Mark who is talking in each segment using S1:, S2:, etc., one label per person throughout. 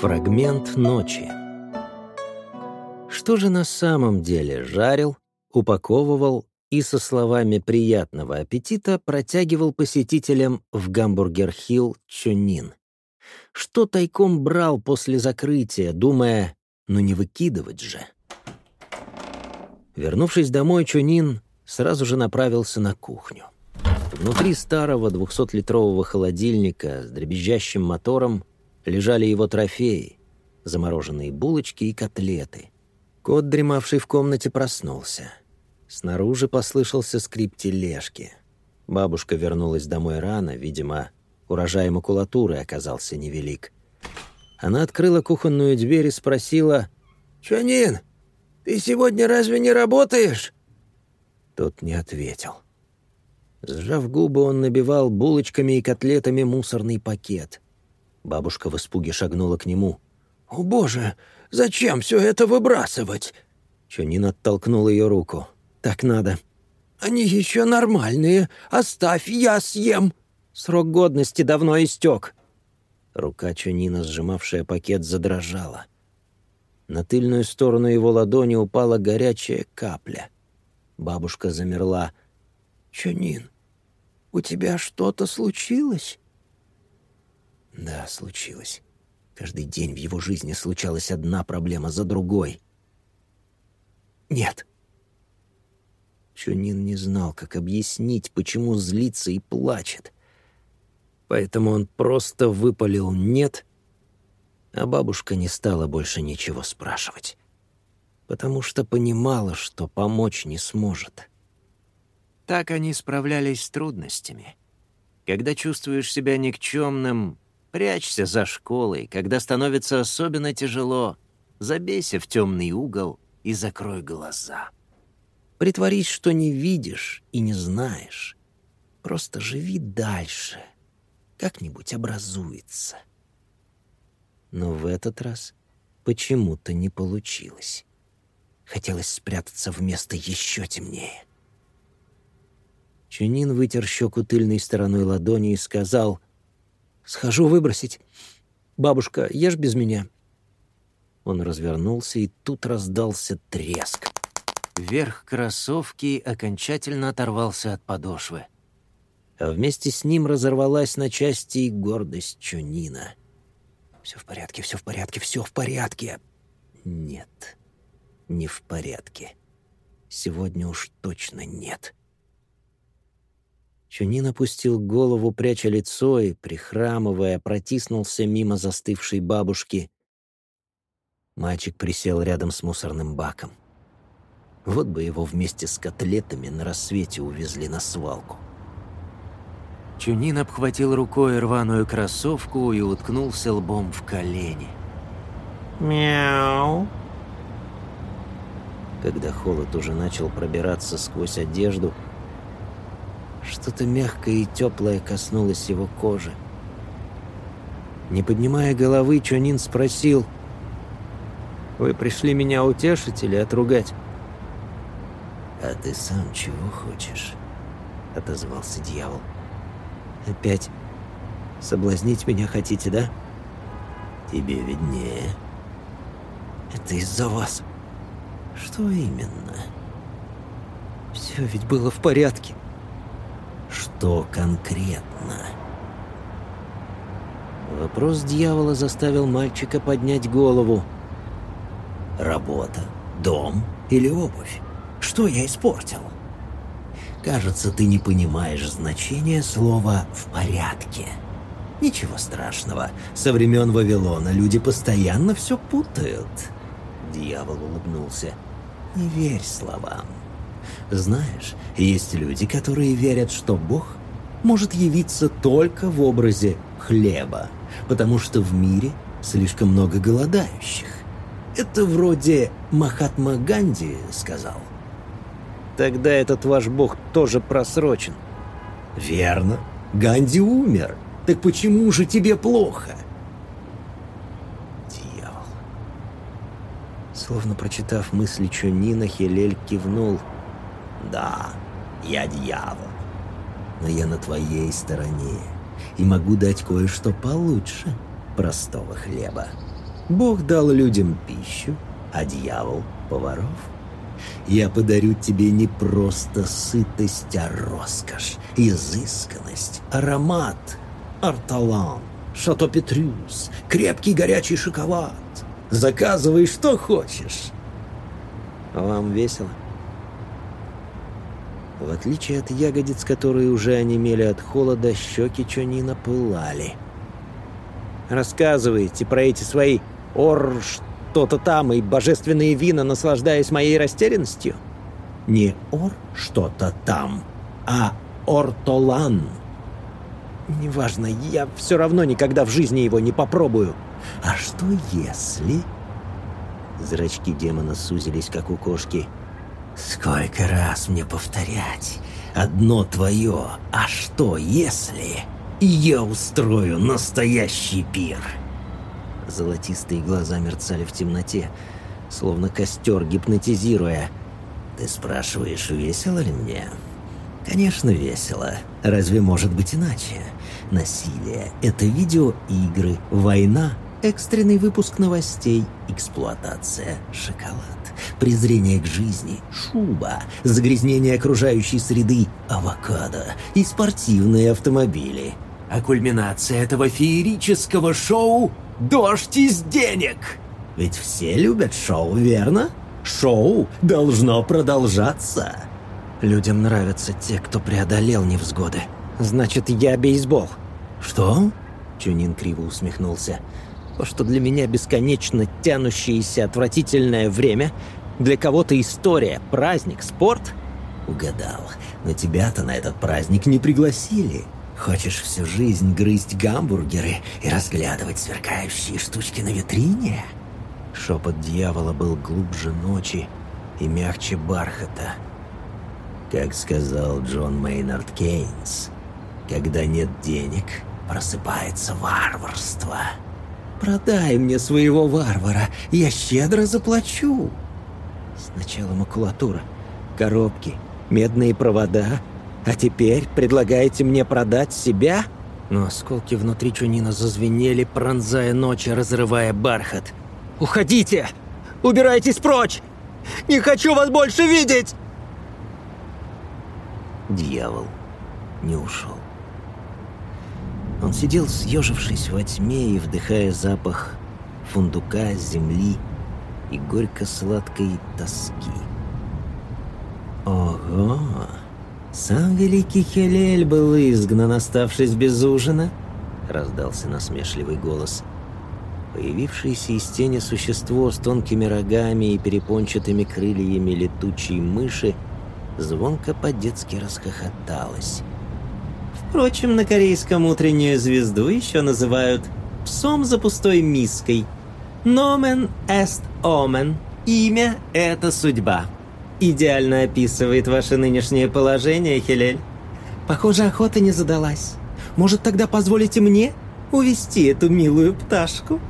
S1: Фрагмент ночи. Что же на самом деле жарил, упаковывал и со словами приятного аппетита протягивал посетителям в Гамбургер-Хилл Чунин? Что тайком брал после закрытия, думая, ну не выкидывать же? Вернувшись домой, Чунин сразу же направился на кухню. Внутри старого двухсотлитрового холодильника с дребезжащим мотором лежали его трофеи — замороженные булочки и котлеты. Кот, дремавший в комнате, проснулся. Снаружи послышался скрип тележки. Бабушка вернулась домой рано, видимо, урожай макулатуры оказался невелик. Она открыла кухонную дверь и спросила,
S2: «Чанин, ты сегодня разве не работаешь?»
S1: Тот не ответил. Сжав губы, он набивал булочками и котлетами мусорный пакет. Бабушка в испуге шагнула к нему.
S2: «О, боже, зачем все это выбрасывать?»
S1: Чунин оттолкнул ее руку. «Так надо».
S2: «Они еще нормальные. Оставь, я съем».
S1: «Срок годности давно истек». Рука Чунина, сжимавшая пакет, задрожала. На тыльную сторону его ладони упала горячая капля. Бабушка замерла.
S2: «Чунин, у тебя что-то случилось?»
S1: Да, случилось. Каждый день в его жизни случалась одна проблема за другой. Нет. Чунин не знал, как объяснить, почему злится и плачет. Поэтому он просто выпалил «нет», а бабушка не стала больше ничего спрашивать, потому что понимала, что помочь не сможет. Так они справлялись с трудностями. Когда чувствуешь себя никчемным, Прячься за школой, когда становится особенно тяжело. Забейся в темный угол и закрой глаза. Притворись, что не видишь и не знаешь. Просто живи дальше. Как-нибудь образуется. Но в этот раз почему-то не получилось. Хотелось спрятаться в место еще темнее. Чунин вытер щеку тыльной стороной ладони и сказал — Схожу выбросить. Бабушка, ешь без меня». Он развернулся, и тут раздался треск. Верх кроссовки окончательно оторвался от подошвы. А вместе с ним разорвалась на части и гордость Чунина. «Все в порядке, все в порядке, все в порядке!» «Нет, не в порядке. Сегодня уж точно нет». Чунин опустил голову, пряча лицо, и, прихрамывая, протиснулся мимо застывшей бабушки. Мальчик присел рядом с мусорным баком. Вот бы его вместе с котлетами на рассвете увезли на свалку. Чунин обхватил рукой рваную кроссовку и уткнулся лбом в колени. «Мяу!» Когда холод уже начал пробираться сквозь одежду, что-то мягкое и теплое коснулось его кожи. Не поднимая головы, Чонин спросил, «Вы пришли меня утешить или отругать?» «А ты сам чего хочешь?» — отозвался дьявол. «Опять соблазнить меня хотите, да?» «Тебе виднее». «Это из-за вас». «Что именно?» «Все ведь было в порядке». Что конкретно? Вопрос дьявола заставил мальчика поднять голову. Работа, дом или обувь? Что я испортил? Кажется, ты не понимаешь значения слова «в порядке». Ничего страшного. Со времен Вавилона люди постоянно все путают. Дьявол улыбнулся. Не верь словам. Знаешь, есть люди, которые верят, что Бог может явиться только в образе хлеба, потому что в мире слишком много голодающих. Это вроде Махатма Ганди сказал. Тогда этот ваш бог тоже просрочен. Верно. Ганди умер. Так почему же тебе плохо? Дьявол. Словно прочитав мысли Чунина, Хелель кивнул – да, я дьявол. Но я на твоей стороне и могу дать кое-что получше простого хлеба. Бог дал людям пищу, а дьявол — поваров. Я подарю тебе не просто сытость, а роскошь, изысканность, аромат, арталан, шато-петрюс, крепкий горячий шоколад. Заказывай, что хочешь. Вам весело? В отличие от ягодиц, которые уже онемели от холода, щеки Чонина пылали. «Рассказывайте про эти свои ор что-то там и божественные вина, наслаждаясь моей растерянностью?» «Не ор что-то там, а ортолан». «Неважно, я все равно никогда в жизни его не попробую». «А что если...» Зрачки демона сузились, как у кошки – Сколько раз мне повторять? Одно твое, а что если... Я устрою настоящий пир. Золотистые глаза мерцали в темноте, словно костер, гипнотизируя. Ты спрашиваешь, весело ли мне? Конечно, весело. Разве может быть иначе? Насилие — это видеоигры, война — экстренный выпуск новостей, эксплуатация, шоколад презрение к жизни, шуба, загрязнение окружающей среды, авокадо и спортивные автомобили. А кульминация этого феерического шоу – дождь из денег. Ведь все любят шоу, верно? Шоу должно продолжаться. Людям нравятся те, кто преодолел невзгоды. Значит, я бейсбол. Что? Чунин криво усмехнулся. То, что для меня бесконечно тянущееся отвратительное время, для кого-то история, праздник, спорт? Угадал. Но тебя-то на этот праздник не пригласили. Хочешь всю жизнь грызть гамбургеры и разглядывать сверкающие штучки на витрине? Шепот дьявола был глубже ночи и мягче бархата. Как сказал Джон Мейнард Кейнс, когда нет денег, просыпается варварство. Продай мне своего варвара, я щедро заплачу. Сначала макулатура, коробки, медные провода, а теперь предлагаете мне продать себя? Но осколки внутри Чунина зазвенели, пронзая ночь, разрывая бархат. «Уходите! Убирайтесь прочь! Не хочу вас больше видеть!» Дьявол не ушел. Он сидел, съежившись во тьме и вдыхая запах фундука, земли и горько-сладкой тоски. «Ого! Сам великий Хелель был изгнан, оставшись без ужина?» — раздался насмешливый голос. Появившееся из тени существо с тонкими рогами и перепончатыми крыльями летучей мыши звонко по-детски расхохоталось. Впрочем, на корейском утреннюю звезду еще называют «псом за пустой миской», Nomen est omen. Имя — это судьба. Идеально описывает ваше нынешнее положение, Хелель. Похоже, охота не задалась. Может, тогда позволите мне увести эту милую пташку?»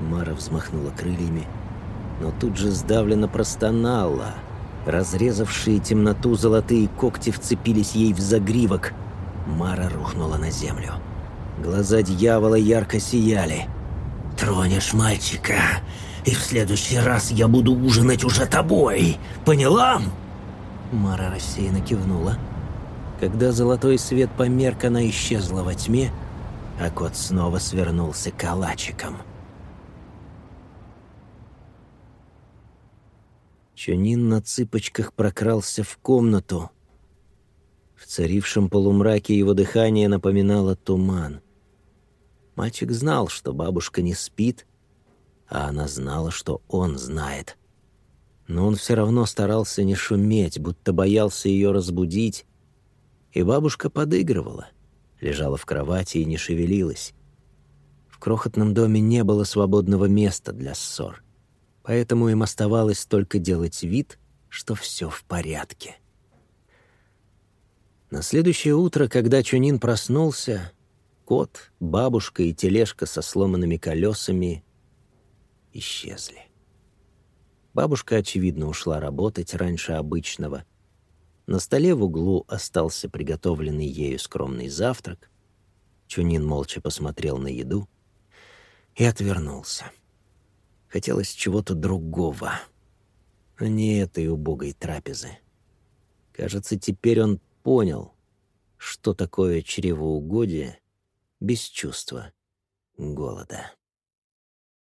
S1: Мара взмахнула крыльями, но тут же сдавленно простонала. Разрезавшие темноту золотые когти вцепились ей в загривок. Мара рухнула на землю. Глаза дьявола ярко сияли — Тронешь мальчика, и в следующий раз я буду ужинать уже тобой. Поняла?» Мара рассеянно кивнула. Когда золотой свет померк, она исчезла во тьме, а кот снова свернулся калачиком. Чунин на цыпочках прокрался в комнату. В царившем полумраке его дыхание напоминало туман — Мальчик знал, что бабушка не спит, а она знала, что он знает. Но он все равно старался не шуметь, будто боялся ее разбудить. И бабушка подыгрывала, лежала в кровати и не шевелилась. В крохотном доме не было свободного места для ссор, поэтому им оставалось только делать вид, что все в порядке. На следующее утро, когда Чунин проснулся, Кот, бабушка и тележка со сломанными колесами исчезли. Бабушка, очевидно, ушла работать раньше обычного. На столе в углу остался приготовленный ею скромный завтрак. Чунин молча посмотрел на еду и отвернулся. Хотелось чего-то другого, а не этой убогой трапезы. Кажется, теперь он понял, что такое чревоугодие без чувства голода.